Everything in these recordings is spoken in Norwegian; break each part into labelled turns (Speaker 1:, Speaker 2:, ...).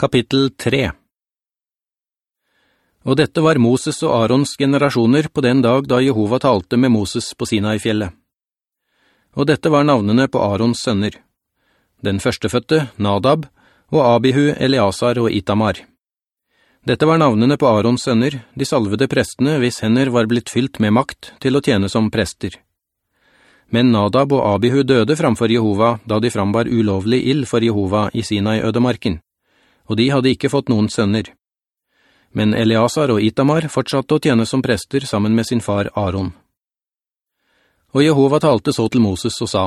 Speaker 1: Kapittel 3 Og dette var Moses og Arons generasjoner på den dag da Jehova talte med Moses på Sinai-fjellet. Og dette var navnene på Arons sønner. Den førsteføtte, Nadab, og Abihu, Eleazar og Itamar. Dette var navnene på Arons sønner, de salvede prestene hvis hender var blitt fylt med makt til å tjene som prester. Men Nadab og Abihu døde framfor Jehova da de frambar ulovlig ild for Jehova i Sinai-ødemarken og de hadde ikke fått noen sønner. Men Eleazar og Itamar fortsatte å tjene som prester sammen med sin far Aaron. Og Jehova talte så til Moses og sa,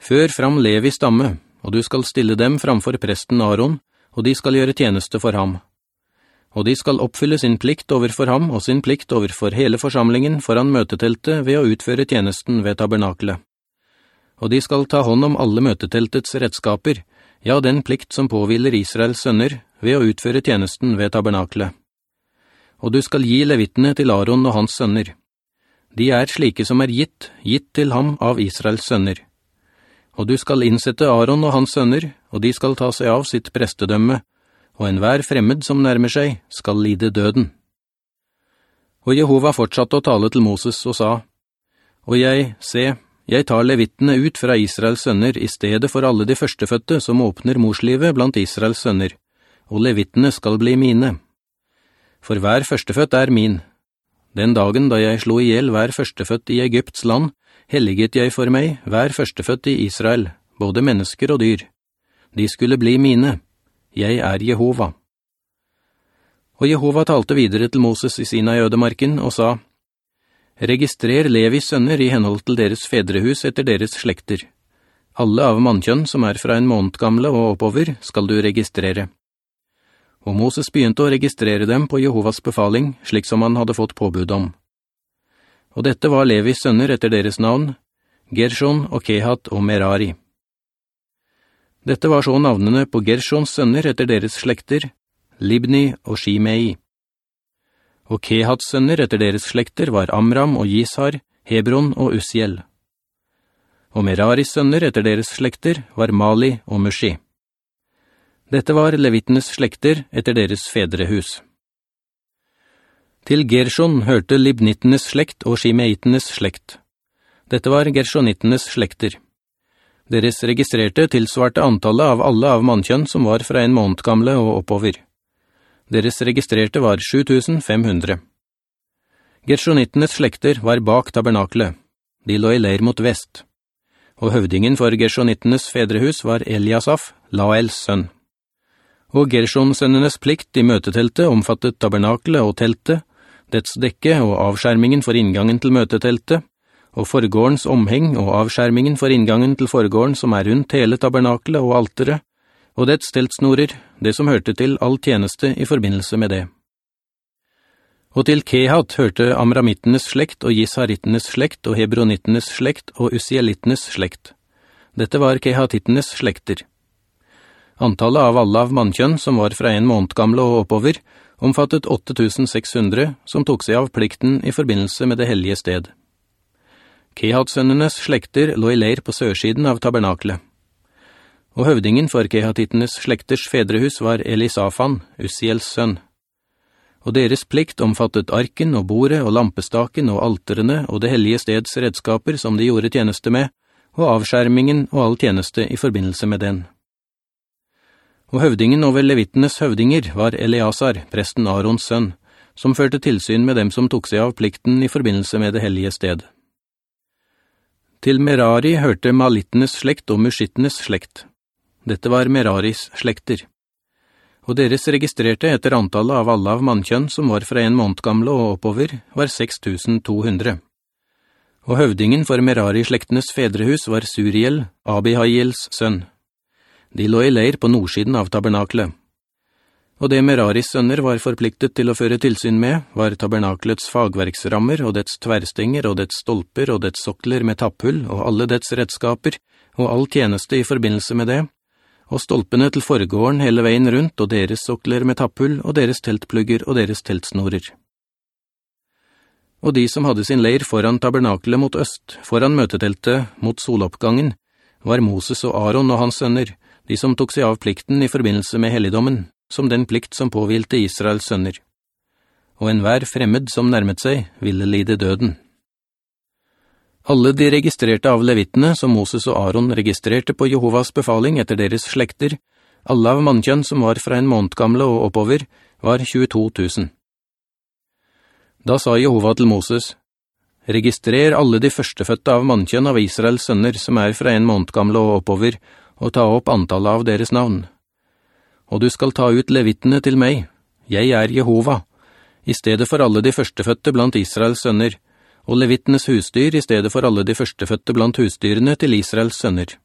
Speaker 1: «Før fram Levi stamme, og du skal stille dem framfor presten Aaron, og de skal gjøre tjeneste for ham. Og de skal oppfylle sin plikt overfor ham og sin plikt overfor hele forsamlingen foran møteteltet ved å utføre tjenesten ved tabernakelet. Og de skal ta hånd om alle møteteltets redskaper, ja, den plikt som påviler Israels sønner ved å utføre tjenesten ved tabernaklet. Og du skal gi levittene til Aaron og hans sønner. De er slike som er gitt, gitt til ham av Israels sønner. Og du skal innsette Aaron og hans sønner, og de skal ta seg av sitt prestedømme, og enhver fremmed som nærmer seg skal lide døden. Og Jehova fortsatte å tale til Moses og sa, «Og jeg, se, jeg tar levittene ut fra Israels sønner i stedet for alle de førsteføtte som åpner morslivet blant Israels sønner, og levittene skal bli mine. For hver førstefødt er min. Den dagen da jeg slo ihjel hver førstefødt i Egypts land, helliget jeg for meg hver førstefødt i Israel, både mennesker og dyr. De skulle bli mine. Jeg er Jehova. Og Jehova talte videre til Moses i Sina i ødemarken og sa, Registrer Levis sønner i henhold til deres fedrehus etter deres slekter. Alle av mannkjønn som er fra en måned gamle og oppover skal du registrere. Og Moses begynte å registrere dem på Jehovas befaling, slik som han hadde fått påbud om. Og dette var Levis sønner etter deres navn, Gershon og Kehat og Merari. Dette var så navnene på Gershons sønner etter deres slekter, Libni og Shimei og Kehats sønner etter deres slekter var Amram og Jishar, Hebron og Usiel. Og Meraris sønner etter deres slekter var Mali og Mushi. Dette var levittenes slekter etter deres fedrehus. Til Gershon hørte Libnittenes slekt og Shimeitenes slekt. Dette var Gershonittenes slekter. Deres registrerte tilsvarte antallet av alle av mannkjønn som var fra en måned gamle og oppover. Deres registrerte var 7500. Gershonittenes slekter var bak tabernaklet. De lå i leir mot vest. Og høvdingen for Gershonittenes fedrehus var Eliasaf, Laels sønn. Og Gershonsønnenes plikt i møteteltet omfattet tabernaklet og teltet, dets dekke og avskjermingen for inngangen til møteteltet, og forgårdens omheng og avskjermingen for inngangen til forgården som er rundt hele tabernaklet og altere, og dets steltsnorer, det som hørte til all tjeneste i forbindelse med det. Og til Kehat hørte Amramittenes slekt og Gisharittenes slekt og Hebronittenes slekt og Usielittenes slekt. Dette var Kehatittenes slekter. Antallet av alle av mannkjønn som var fra en måned gamle og oppover, omfattet 8600 som tok seg av plikten i forbindelse med det hellige sted. Kehatsønnenes slekter lå i leir på sørsiden av tabernaklet og høvdingen for Kehatittenes slekters fedrehus var Elisafan, Ussiels sønn. Og deres plikt omfattet arken og bordet og lampestaken og alterene og det hellige steds redskaper som de gjorde tjeneste med, og avskjermingen og all tjeneste i forbindelse med den. Og høvdingen over levittenes høvdinger var Eleazar, presten Arons sønn, som førte tilsyn med dem som tok seg av plikten i forbindelse med det hellige sted. Til Merari hørte Malittenes slekt og Mushittenes slekt, dette var Meraris slekter. Og deres registrerte etter antallet av alle av mannkjønn som var fra en måned gamle og oppover, var 6200. Og høvdingen for Merari-slektenes fedrehus var Suriel, Abihayels sønn. De lå i leir på nordsiden av tabernaklet. Og det Meraris sønner var forpliktet til å føre tilsyn med, var tabernaklets fagverksrammer og dets tverrstenger og dets stolper og dets sokler med tapphull og alle dets redskaper, og all tjeneste i forbindelse med det, og stolpene til foregården hele veien rundt, og deres sokler med tapphull, og deres teltplugger og deres teltsnorer. Og de som hadde sin leir foran tabernakelet mot øst, foran møteteltet, mot soloppgangen, var Moses og Aaron og hans sønner, de som tok seg av plikten i forbindelse med helligdommen, som den plikt som påvilte Israels sønner. Og enhver fremmed som nærmet seg, ville lide døden. Alle de registrerte av levittene som Moses og Aaron registrerte på Jehovas befaling etter deres slekter, alle av mannkjønn som var fra en måned gamle og oppover, var 22 000. Da sa Jehova til Moses, «Registrer alle de førsteføtte av mannkjønn av Israels sønner som er fra en måned gamle og oppover, og ta opp antallet av deres navn. Og du skal ta ut levittene til meg, jeg er Jehova, i stedet for alle de førsteføtte blant Israels sønner, og levittenes husdyr i stedet for alle de førsteføtte blant husdyrene til Israels sønner.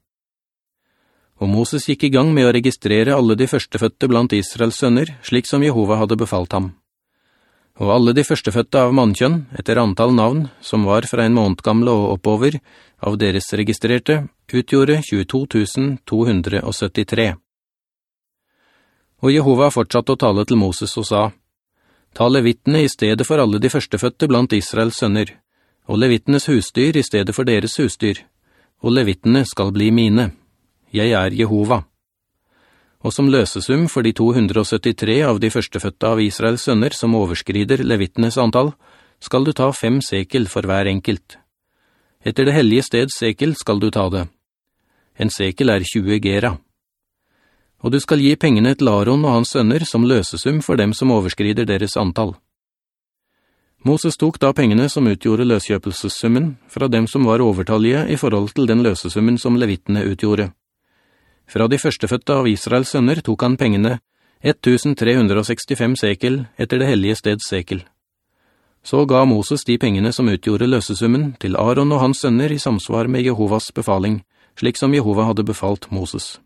Speaker 1: Og Moses gikk i gang med å registrere alle de førsteføtte blant Israels sønner, slik som Jehova hadde befalt ham. Og alle de førsteføtte av mannkjønn, etter antall navn, som var fra en måned gamle og oppover, av deres registrerte, utgjorde 22 273. Og Jehova fortsatte å tale til Moses og sa, «Ta levittene i stedet for alle de førsteføtte blant Israels sønner, og levittenes husdyr i stedet for deres husdyr, og levittene skal bli mine. Jeg er Jehova. Og som løsesum for de 273 av de førstefødte av Israels sønner som overskrider levittenes antall, skal du ta fem sekel for hver enkelt. Etter det hellige steds sekel skal du ta det. En sekel er 20 gera. Og du skal gi pengene til Laron og hans sønner som løsesum for dem som overskrider deres antall. Moses tok da pengene som utgjorde løskjøpelsessummen fra dem som var overtallige i forhold til den løsesummen som levittene utgjorde. Fra de førsteføtte av Israels sønner tok han pengene 1365 sekel etter det hellige steds sekel. Så ga Moses de pengene som utgjorde løsesummen til Aaron og hans sønner i samsvar med Jehovas befaling, slik som Jehova hadde befalt Moses.